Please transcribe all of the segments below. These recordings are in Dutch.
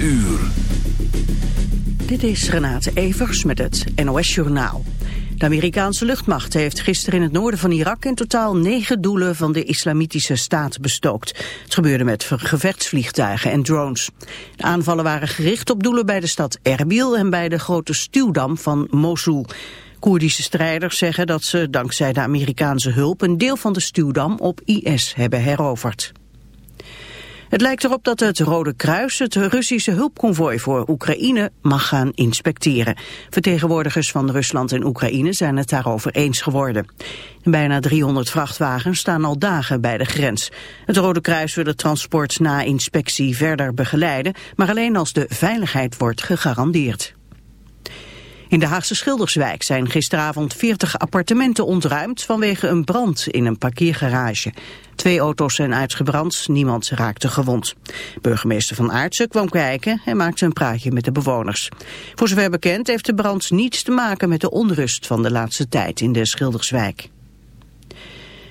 uur. Dit is Renate Evers met het NOS Journaal. De Amerikaanse luchtmacht heeft gisteren in het noorden van Irak in totaal negen doelen van de islamitische staat bestookt. Het gebeurde met gevechtsvliegtuigen en drones. De aanvallen waren gericht op doelen bij de stad Erbil en bij de grote stuwdam van Mosul. Koerdische strijders zeggen dat ze dankzij de Amerikaanse hulp een deel van de stuwdam op IS hebben heroverd. Het lijkt erop dat het Rode Kruis het Russische hulpconvoi voor Oekraïne mag gaan inspecteren. Vertegenwoordigers van Rusland en Oekraïne zijn het daarover eens geworden. Bijna 300 vrachtwagens staan al dagen bij de grens. Het Rode Kruis wil het transport na inspectie verder begeleiden, maar alleen als de veiligheid wordt gegarandeerd. In de Haagse Schilderswijk zijn gisteravond 40 appartementen ontruimd vanwege een brand in een parkeergarage. Twee auto's zijn uitgebrand, niemand raakte gewond. Burgemeester Van Aartsen kwam kijken en maakte een praatje met de bewoners. Voor zover bekend heeft de brand niets te maken met de onrust van de laatste tijd in de Schilderswijk.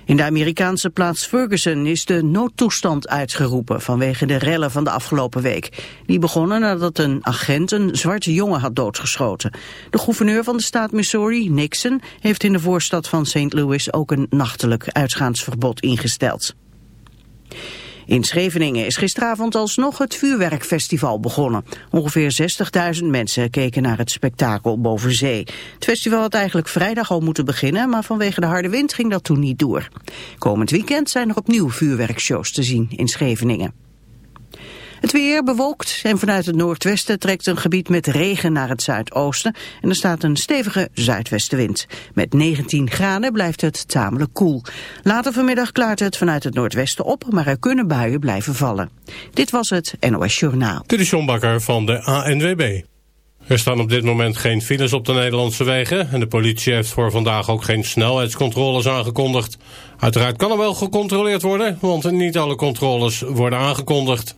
In de Amerikaanse plaats Ferguson is de noodtoestand uitgeroepen vanwege de rellen van de afgelopen week. Die begonnen nadat een agent een zwarte jongen had doodgeschoten. De gouverneur van de staat Missouri, Nixon, heeft in de voorstad van St. Louis ook een nachtelijk uitgaansverbod ingesteld. In Scheveningen is gisteravond alsnog het vuurwerkfestival begonnen. Ongeveer 60.000 mensen keken naar het spektakel boven zee. Het festival had eigenlijk vrijdag al moeten beginnen, maar vanwege de harde wind ging dat toen niet door. Komend weekend zijn er opnieuw vuurwerkshows te zien in Scheveningen. Het weer bewolkt en vanuit het noordwesten trekt een gebied met regen naar het zuidoosten. En er staat een stevige zuidwestenwind. Met 19 graden blijft het tamelijk koel. Later vanmiddag klaart het vanuit het noordwesten op, maar er kunnen buien blijven vallen. Dit was het NOS Journaal. Dit is John van de ANWB. Er staan op dit moment geen files op de Nederlandse wegen... en de politie heeft voor vandaag ook geen snelheidscontroles aangekondigd. Uiteraard kan er wel gecontroleerd worden, want niet alle controles worden aangekondigd.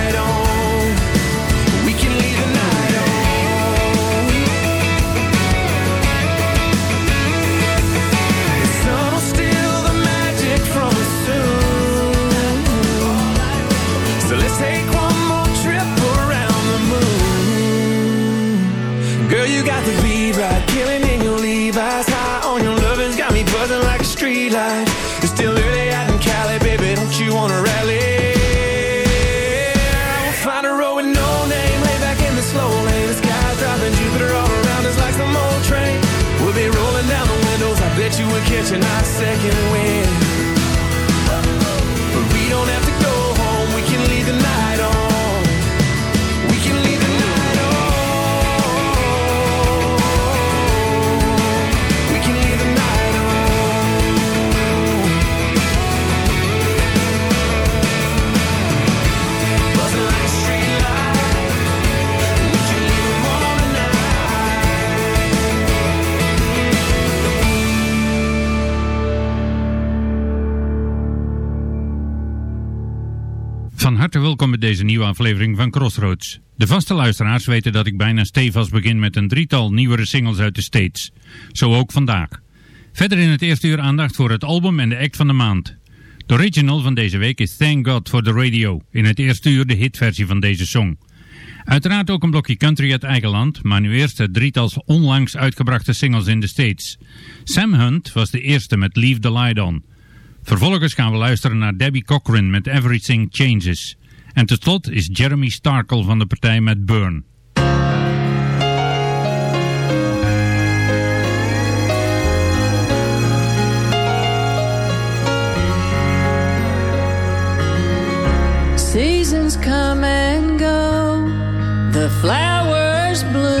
We. Welkom bij deze nieuwe aflevering van Crossroads. De vaste luisteraars weten dat ik bijna stevast begin met een drietal nieuwere singles uit de States. Zo ook vandaag. Verder in het eerste uur aandacht voor het album en de act van de maand. De original van deze week is Thank God for the Radio. In het eerste uur de hitversie van deze song. Uiteraard ook een blokje country uit eigen land, maar nu eerst het drietal onlangs uitgebrachte singles in de States. Sam Hunt was de eerste met Leave the Light On. Vervolgens gaan we luisteren naar Debbie Cochran met Everything Changes. En tot slot is Jeremy Starkle van de partij met Burn. Seasons come and go, the flowers bloom,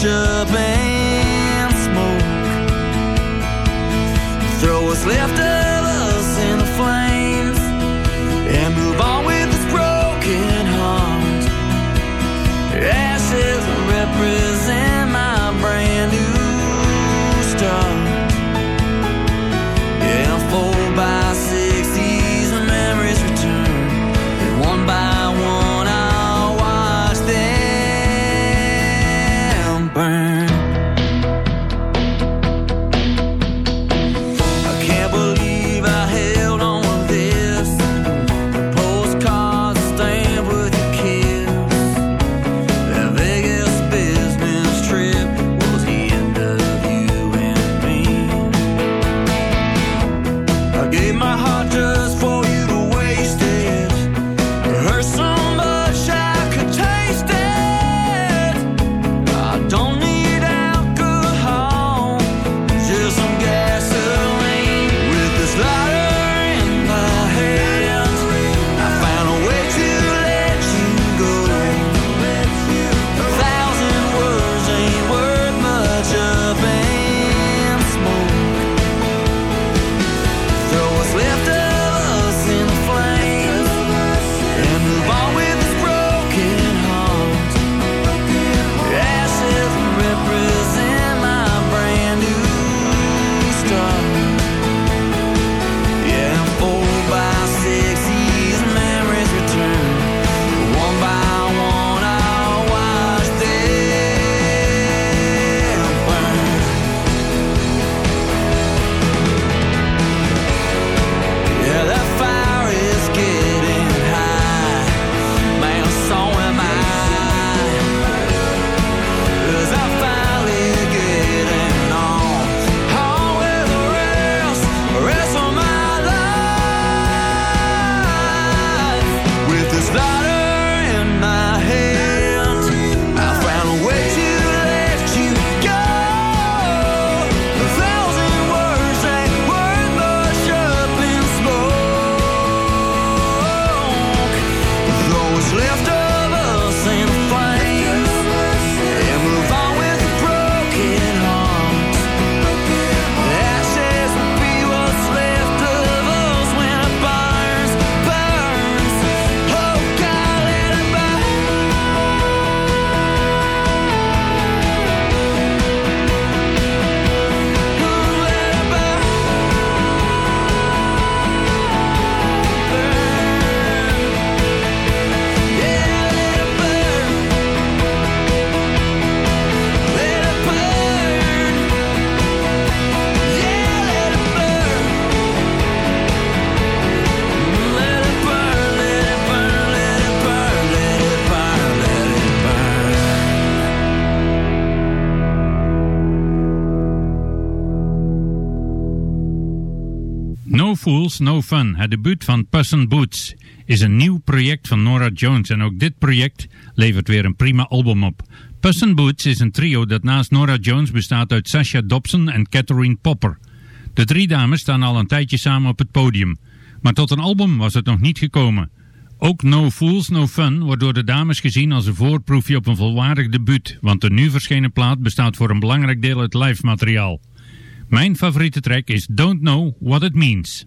future. debuut van Puss and Boots is een nieuw project van Nora Jones en ook dit project levert weer een prima album op. Puss and Boots is een trio dat naast Nora Jones bestaat uit Sasha Dobson en Catherine Popper. De drie dames staan al een tijdje samen op het podium, maar tot een album was het nog niet gekomen. Ook No Fools No Fun wordt door de dames gezien als een voorproefje op een volwaardig debuut, want de nu verschenen plaat bestaat voor een belangrijk deel uit live materiaal. Mijn favoriete track is Don't Know What It Means.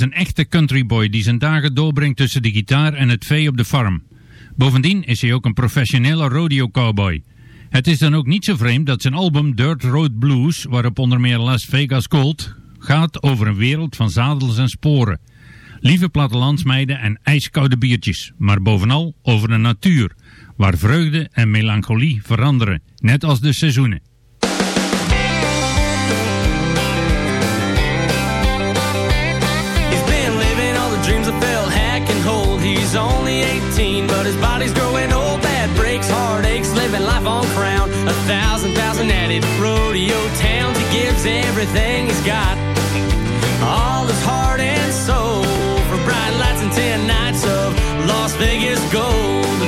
Is een echte countryboy die zijn dagen doorbrengt tussen de gitaar en het vee op de farm. Bovendien is hij ook een professionele rodeo cowboy. Het is dan ook niet zo vreemd dat zijn album Dirt Road Blues, waarop onder meer Las Vegas Gold, gaat over een wereld van zadels en sporen. Lieve plattelandsmeiden en ijskoude biertjes, maar bovenal over de natuur, waar vreugde en melancholie veranderen, net als de seizoenen. Only 18, but his body's growing old. Bad breaks, heartaches, living life on crown. A thousand, thousand added rodeo towns. He gives everything he's got. All his heart and soul for bright lights and ten nights of Las Vegas gold.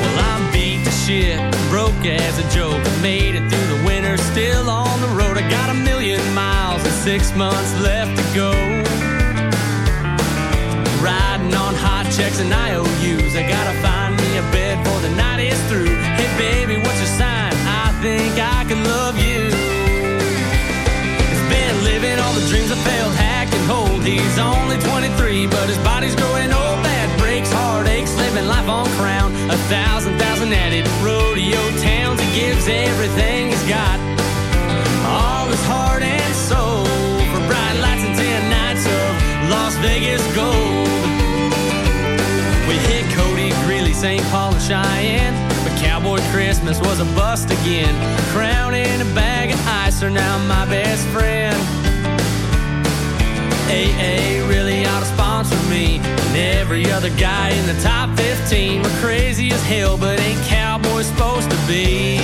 Well, I'm beat to shit, broke as a joke. Made it through the winter, still on the road. I got a million miles and six months left to go. Checks and IOUs. I gotta find me a bed before the night is through. Hey, baby, what's your sign? I think I can love you. He's been living all the dreams of failed hack and hold. He's only 23, but his body's growing old. Bad breaks, heartaches, living life on crown. A thousand, thousand added rodeo towns. He gives everything Christmas was a bust again. Crown and a bag of ice are now my best friend. AA really ought to sponsor me. And every other guy in the top 15 were crazy as hell, but ain't cowboys supposed to be?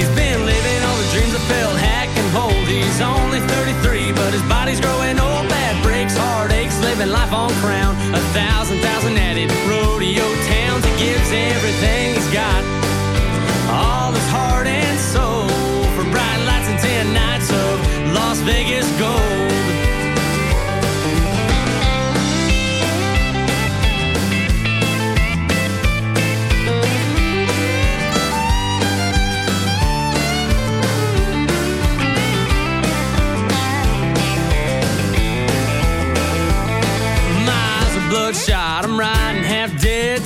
He's been living all the dreams of felt hack and hold. He's only 33, but his body's growing old. Bad breaks, heartaches, living life on crown. A thousand, thousand added rodeo towns. He gives everything he's got. All his heart and soul for bright lights and ten nights of Las Vegas gold.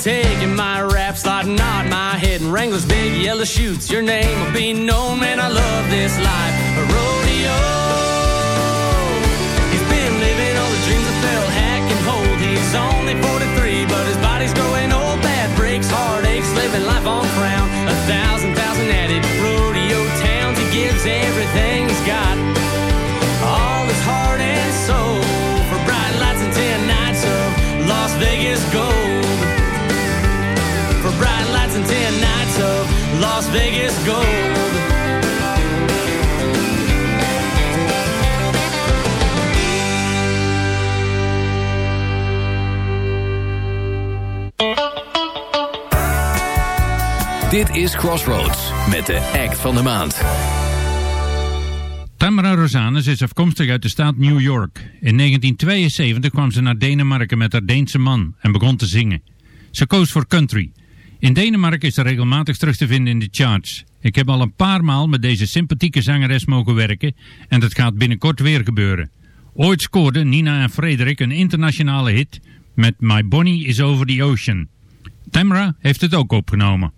Taking my rap, sliding nod my head, and Wrangler's big yellow shoots. Your name will be known, man. I love this life, a rodeo. He's been living all the dreams of Phil Hack and hold. He's only 43, but his body's growing old. Bad breaks, heartaches, living life on crown. A thousand, thousand added rodeo towns. He gives everything he's got, all his heart and soul for bright lights and ten nights of Las Vegas gold. Las Vegas gold. Dit is Crossroads met de act van de maand. Tamara Rosanus is afkomstig uit de staat New York. In 1972 kwam ze naar Denemarken met haar Deense man en begon te zingen. Ze koos voor country. In Denemarken is ze regelmatig terug te vinden in de charts. Ik heb al een paar maal met deze sympathieke zangeres mogen werken en dat gaat binnenkort weer gebeuren. Ooit scoorden Nina en Frederik een internationale hit met My Bonnie is Over the Ocean. Tamara heeft het ook opgenomen.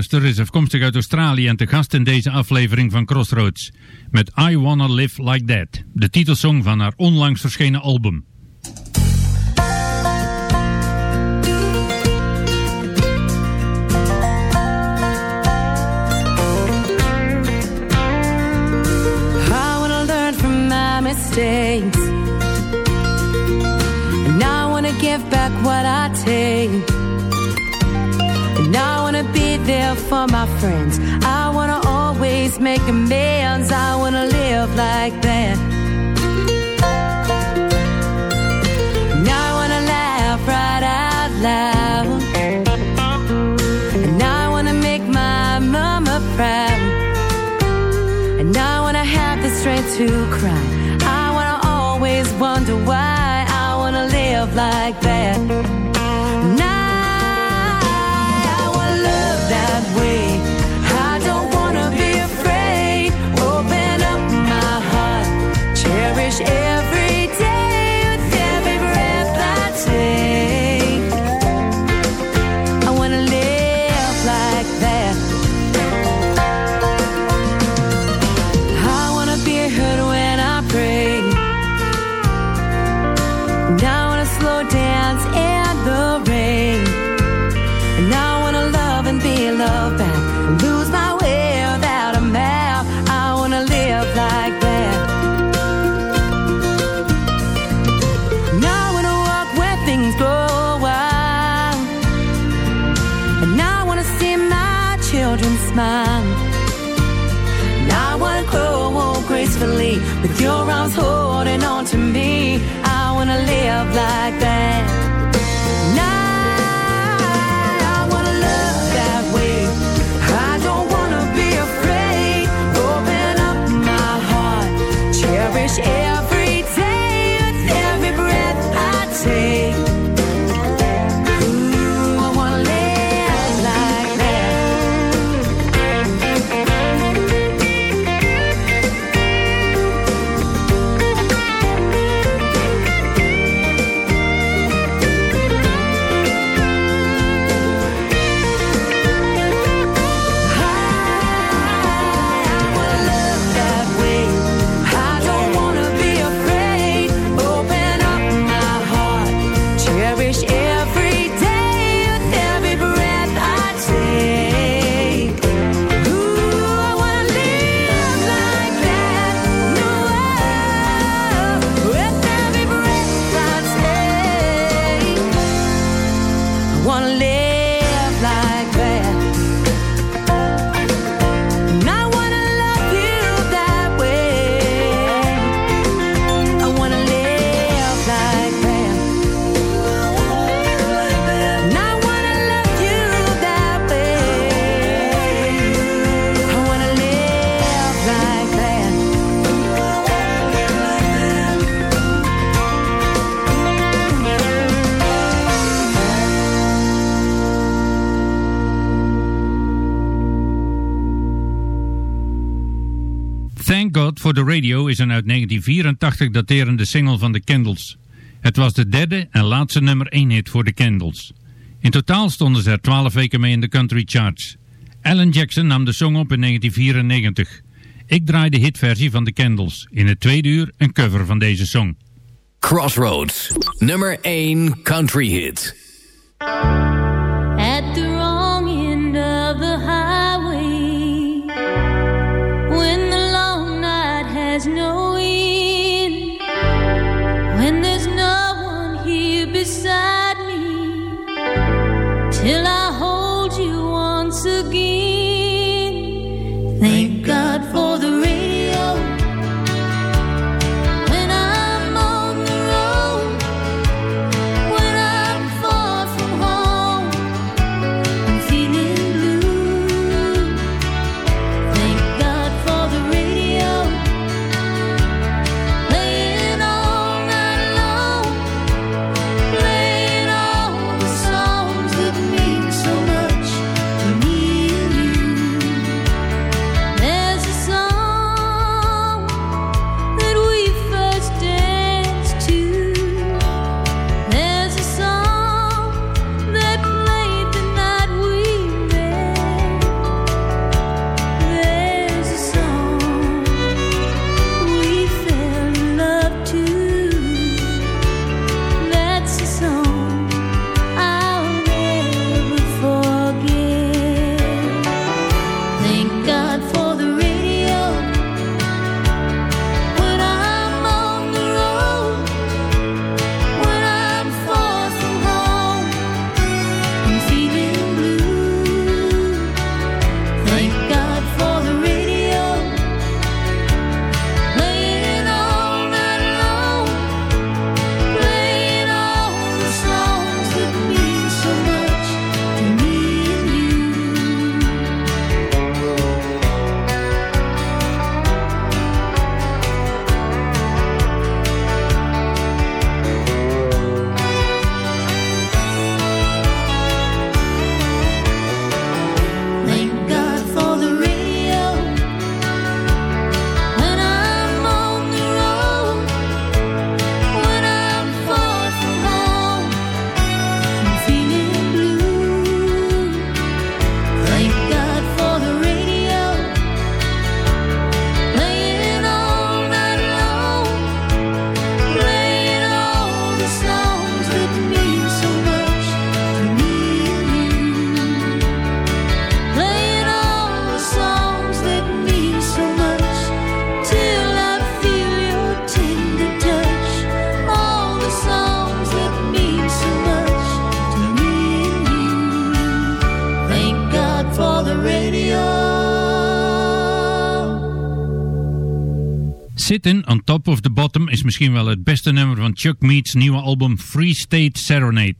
McAllister is afkomstig uit Australië en te gast in deze aflevering van Crossroads. Met I Wanna Live Like That, de titelsong van haar onlangs verschenen album. Mistakes. And I wanna give back what I take. There for my friends. I wanna always make amends. I wanna live like that. And I wanna laugh right out loud. And I wanna make my mama proud. And I wanna have the strength to cry. I wanna always wonder why. I wanna live like that. 1984 daterende single van The Candles. Het was de derde en laatste nummer 1 hit voor The Candles. In totaal stonden ze er 12 weken mee in de country charts. Alan Jackson nam de song op in 1994. Ik draai de hitversie van The Candles. In het tweede uur een cover van deze song. Crossroads, nummer 1 country hit. Till I Sitting on Top of the Bottom is misschien wel het beste nummer van Chuck Mead's nieuwe album Free State Serenade.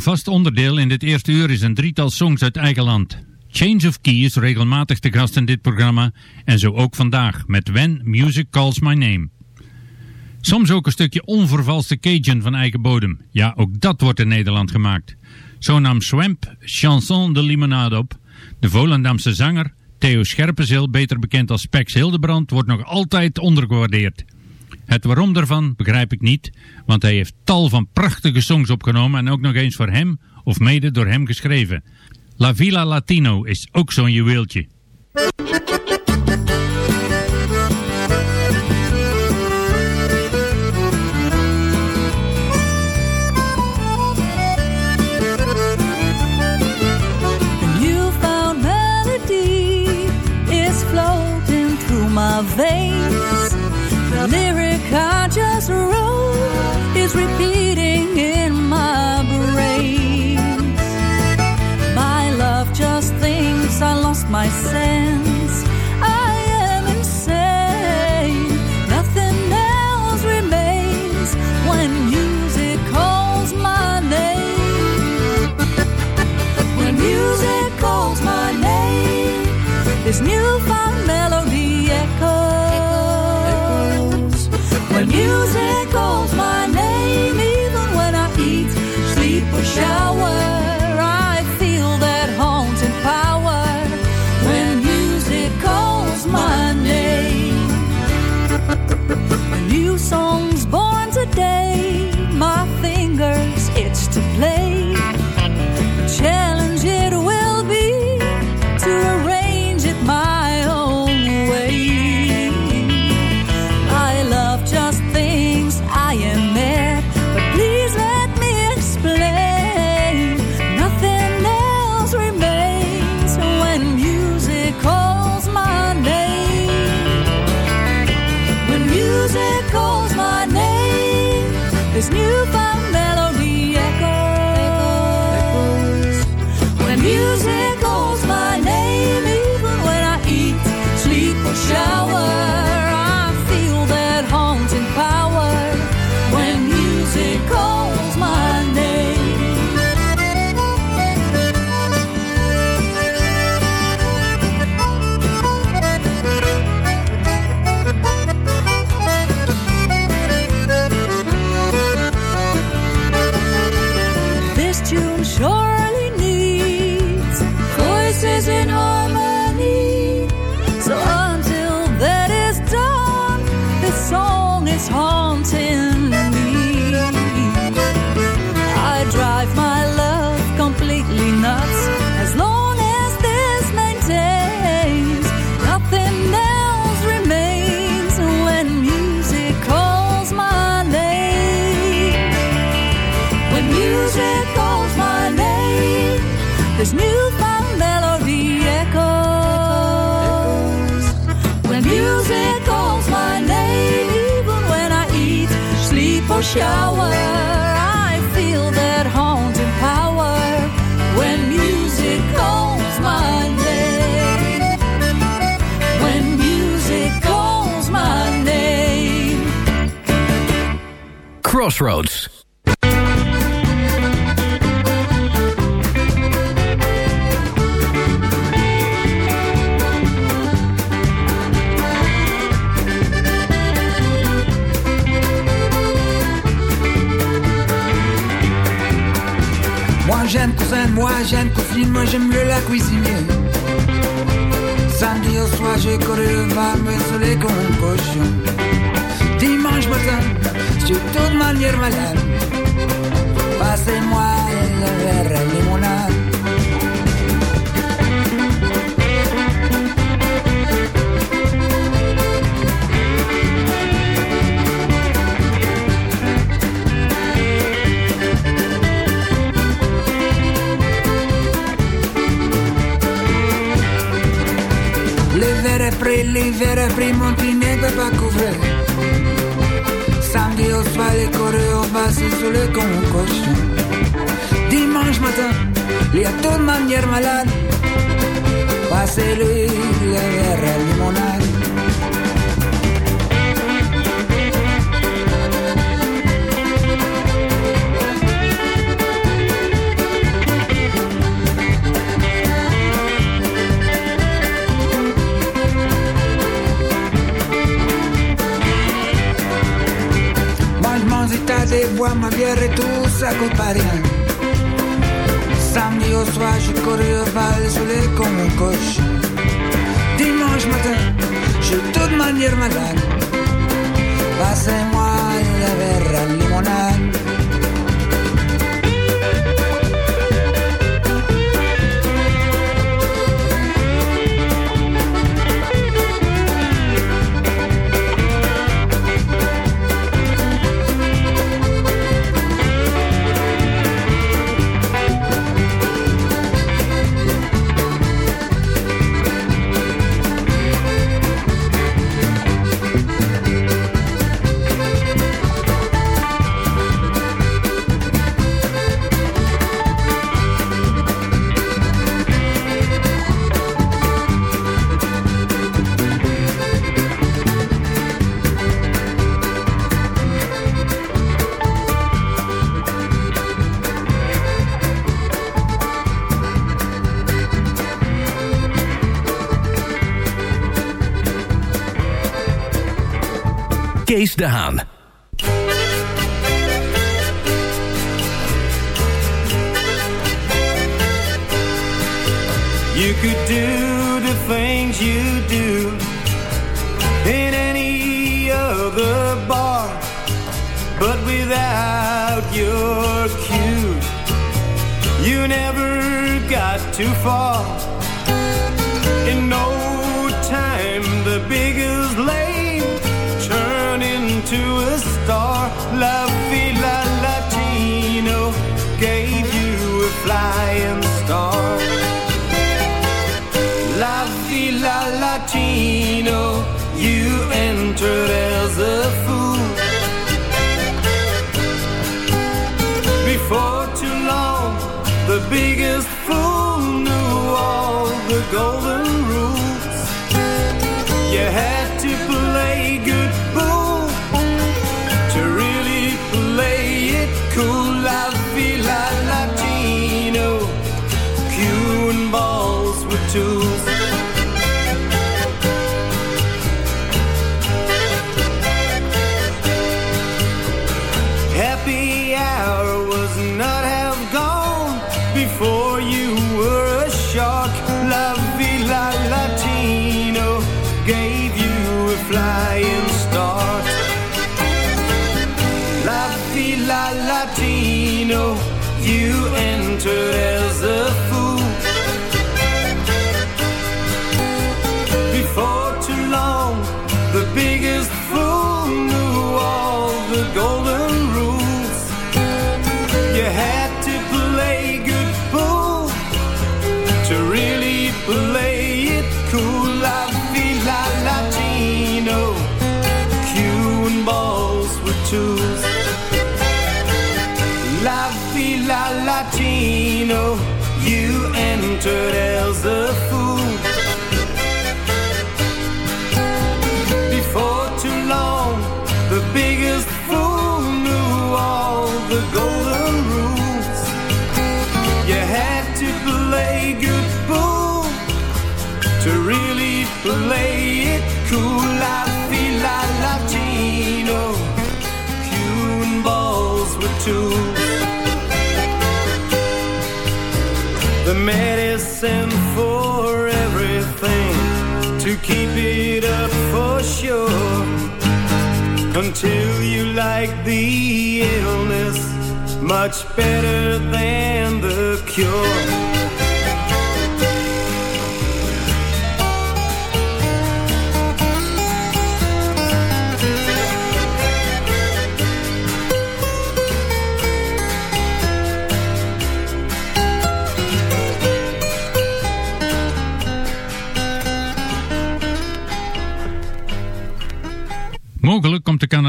Een vast onderdeel in dit eerste uur is een drietal songs uit eigen land. Change of Key is regelmatig te gast in dit programma en zo ook vandaag met When Music Calls My Name. Soms ook een stukje onvervalste Cajun van eigen bodem. Ja, ook dat wordt in Nederland gemaakt. Zo nam Swamp Chanson de Limonade op. De Volendamse zanger Theo Scherpenzeel, beter bekend als Spex Hildebrand, wordt nog altijd ondergewaardeerd. Het waarom daarvan begrijp ik niet, want hij heeft tal van prachtige songs opgenomen en ook nog eens voor hem of mede door hem geschreven. La Villa Latino is ook zo'n juweeltje. Crossroads. Moi j'aime cousine, moi j'aime cousine, moi j'aime mieux la cuisiner. Samedi au soir j'ai couru le bar, me saoulé comme un cochon. Dimanche matin, je suis toute manière malade. Passez-moi le verre de limonade. L'hiver est pris, l'hiver est pris, mon pied ne peut pas couvrir. Samedi au soir, j'ai couru au bas, c'est sous le con cochon. Dimanche matin, il y a toute manière malade. Passez-lui le verre à coûte pas rien. Samedi au soir, je courais au bal sous les concoches. Dimanche matin, je toute manière malade. Passez-moi le verre à limonade. Kees de Haan. You could do the things you do in any other bar, but without your cue, you never got too far. Entered until you like the illness much better than the cure.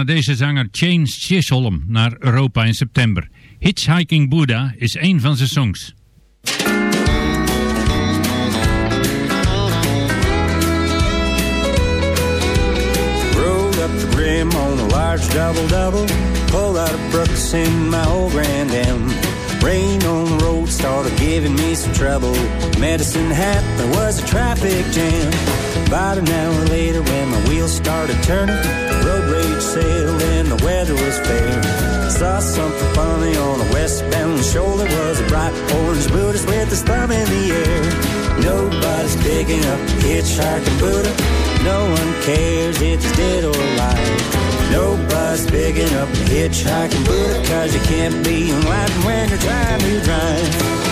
Canadese zanger James Chisholm naar Europa in september. Hitchhiking Buddha is een van zijn songs. Rolled up the brim on a large double double. Pulled out of Brooks in my old Grand Am. Rain on the road started giving me some trouble. Medicine hat, there was a traffic jam. About an hour later, when my wheels started turning, the road rage sailed and the weather was fair. Saw something funny on the westbound shoulder was a bright orange Buddhist with his thumb in the air. Nobody's picking up hitchhiking Buddha. No one cares if he's dead or alive. Nobody's picking up hitchhiking Buddha, cause you can't be enlightened when you're trying to drive.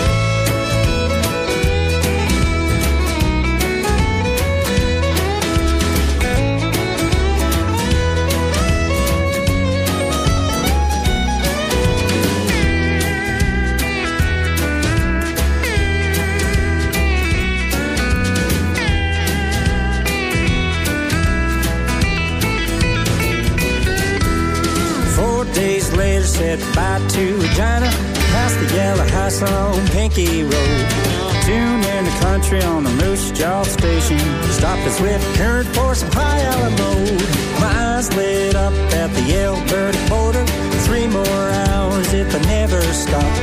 Said bye to Regina. Past the yellow house on Pinky Road. Tune in the country on the Moose Jaw station. Stopped us with current for some high Alamo. My eyes lit up at the Alberta border. Three more hours if I never stop.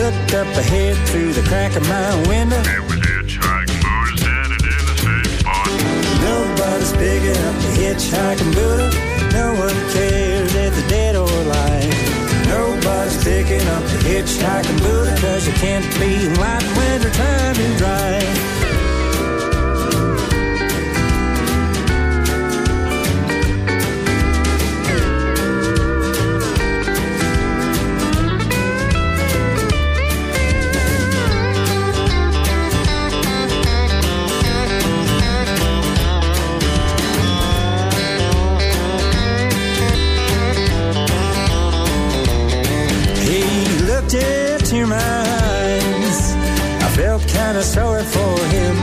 Looked up ahead through the crack of my window. It was hitchhiking Buddha standing in the same spot. Nobody's picking up the hitchhiking Buddha. No one cares picking up the hitchhiking Buddha Cause you can't be enlightened when you're trying to drive sorry for him,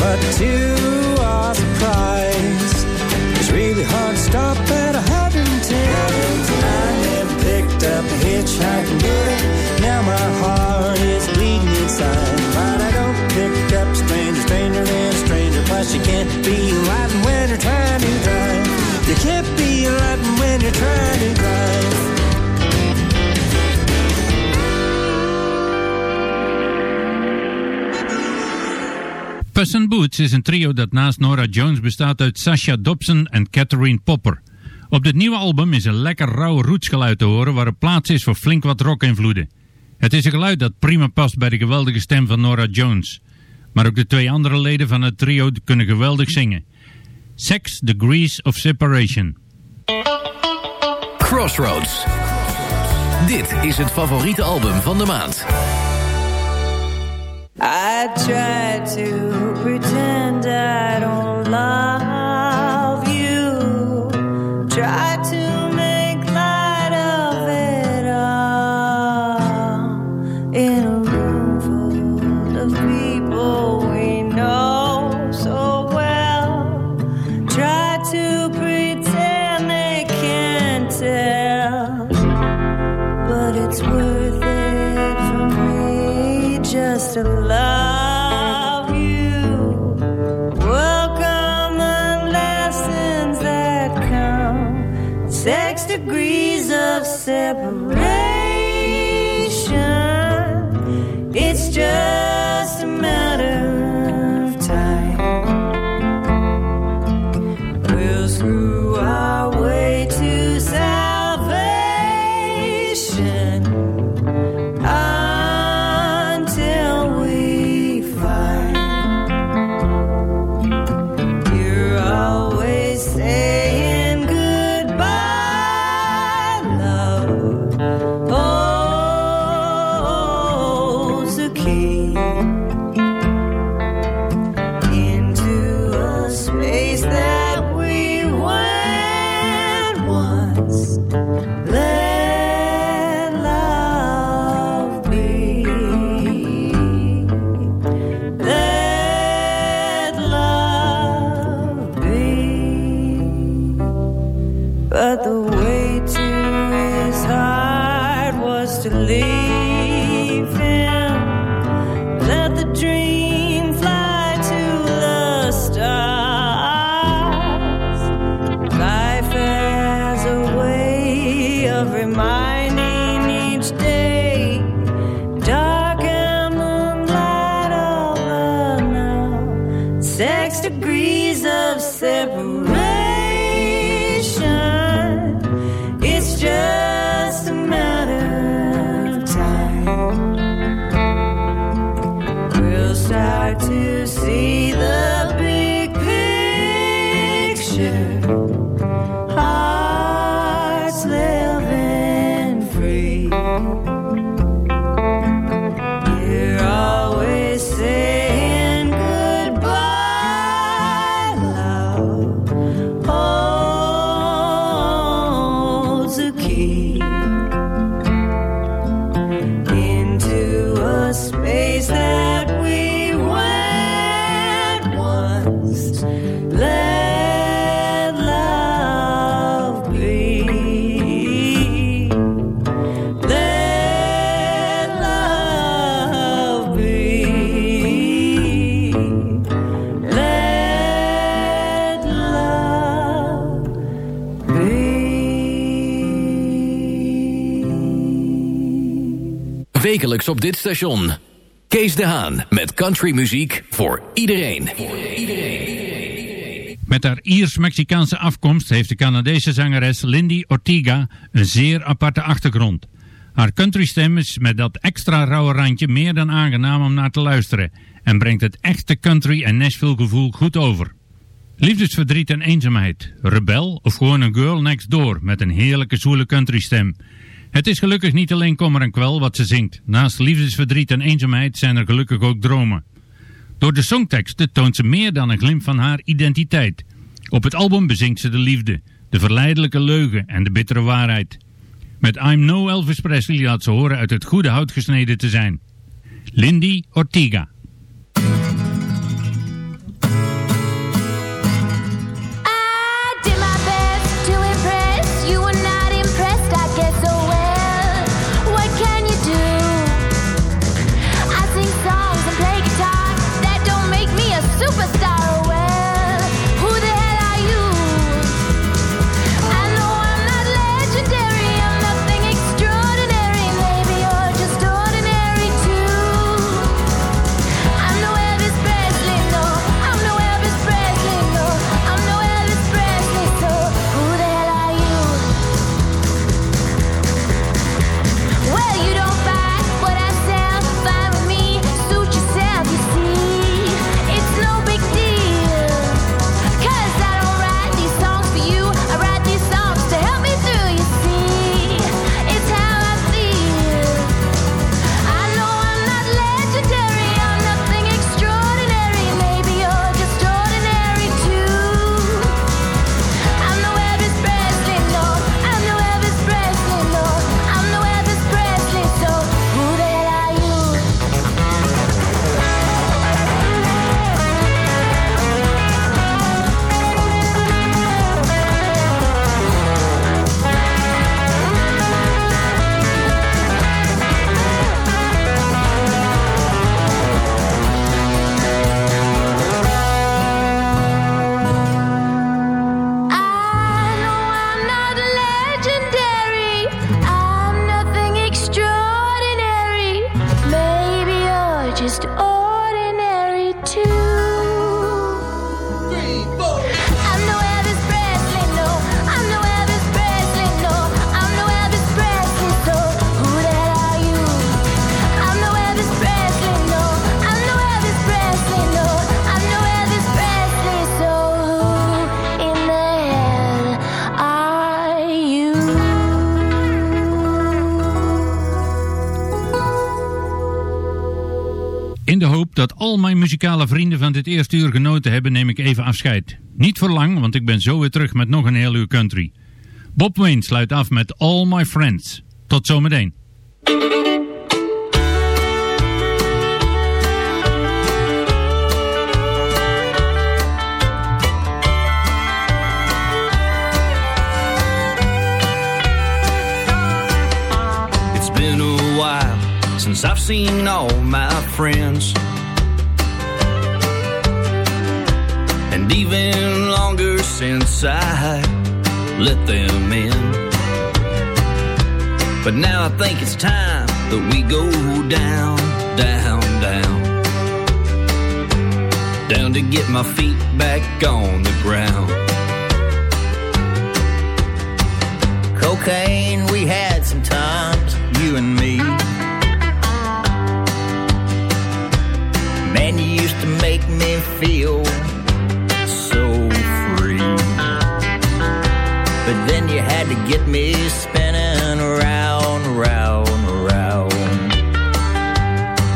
but to Boots is een trio dat naast Nora Jones bestaat uit Sasha Dobson en Catherine Popper. Op dit nieuwe album is een lekker rauw rootsgeluid te horen waar er plaats is voor flink wat rock-invloeden. Het is een geluid dat prima past bij de geweldige stem van Nora Jones. Maar ook de twee andere leden van het trio kunnen geweldig zingen. Sex Degrees of Separation. Crossroads. Dit is het favoriete album van de maand. I try to pretend I don't love Wekelijks op dit station. Kees de Haan met countrymuziek voor iedereen. Met haar Iers-Mexicaanse afkomst heeft de Canadese zangeres Lindy Ortiga een zeer aparte achtergrond. Haar countrystem is met dat extra rauwe randje meer dan aangenaam om naar te luisteren en brengt het echte country en Nashville gevoel goed over. Liefdesverdriet en eenzaamheid, rebel of gewoon een girl next door met een heerlijke zoele countrystem. Het is gelukkig niet alleen kommer en kwel wat ze zingt. Naast liefdesverdriet en eenzaamheid zijn er gelukkig ook dromen. Door de songteksten toont ze meer dan een glimp van haar identiteit. Op het album bezingt ze de liefde, de verleidelijke leugen en de bittere waarheid. Met I'm No Elvis Presley laat ze horen uit het goede hout gesneden te zijn. Lindy Ortiga. just oh dat al mijn muzikale vrienden van dit eerste uur genoten hebben, neem ik even afscheid. Niet voor lang, want ik ben zo weer terug met nog een heel uur country. Bob Wayne sluit af met All My Friends. Tot zometeen. It's been a while since I've seen all my friends. And even longer since I let them in. But now I think it's time that we go down, down, down. Down to get my feet back on the ground. Cocaine, we had some times, you and me. Man, you used to make Then you had to get me spinning around, around, around.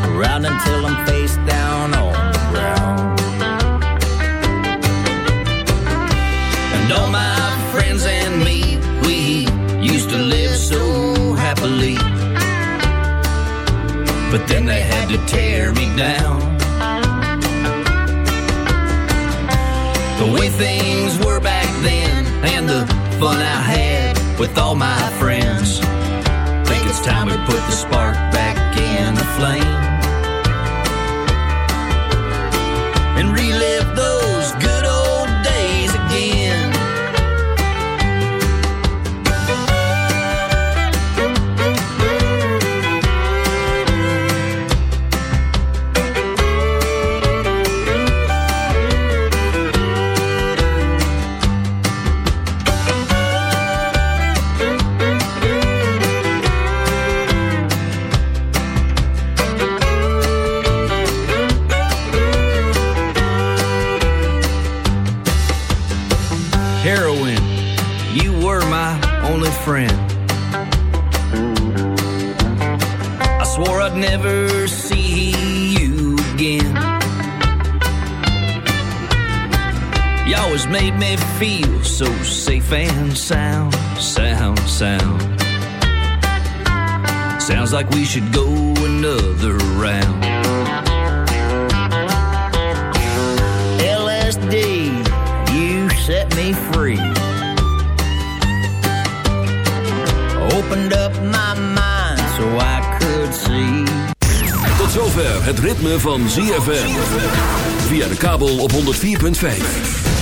Around until I'm face down on the ground. And all my friends and me, we used to live so happily. But then they had to tear me down. The way things were back then, and the fun I had with all my friends. Think it's time we put the spark back in the flame and relive and sound, sound, sound. Sounds like we should go another round. LSD, you set me free. Opened up my mind so I could see. Tot zover het ritme van ZFM. Via de kabel op 104.5.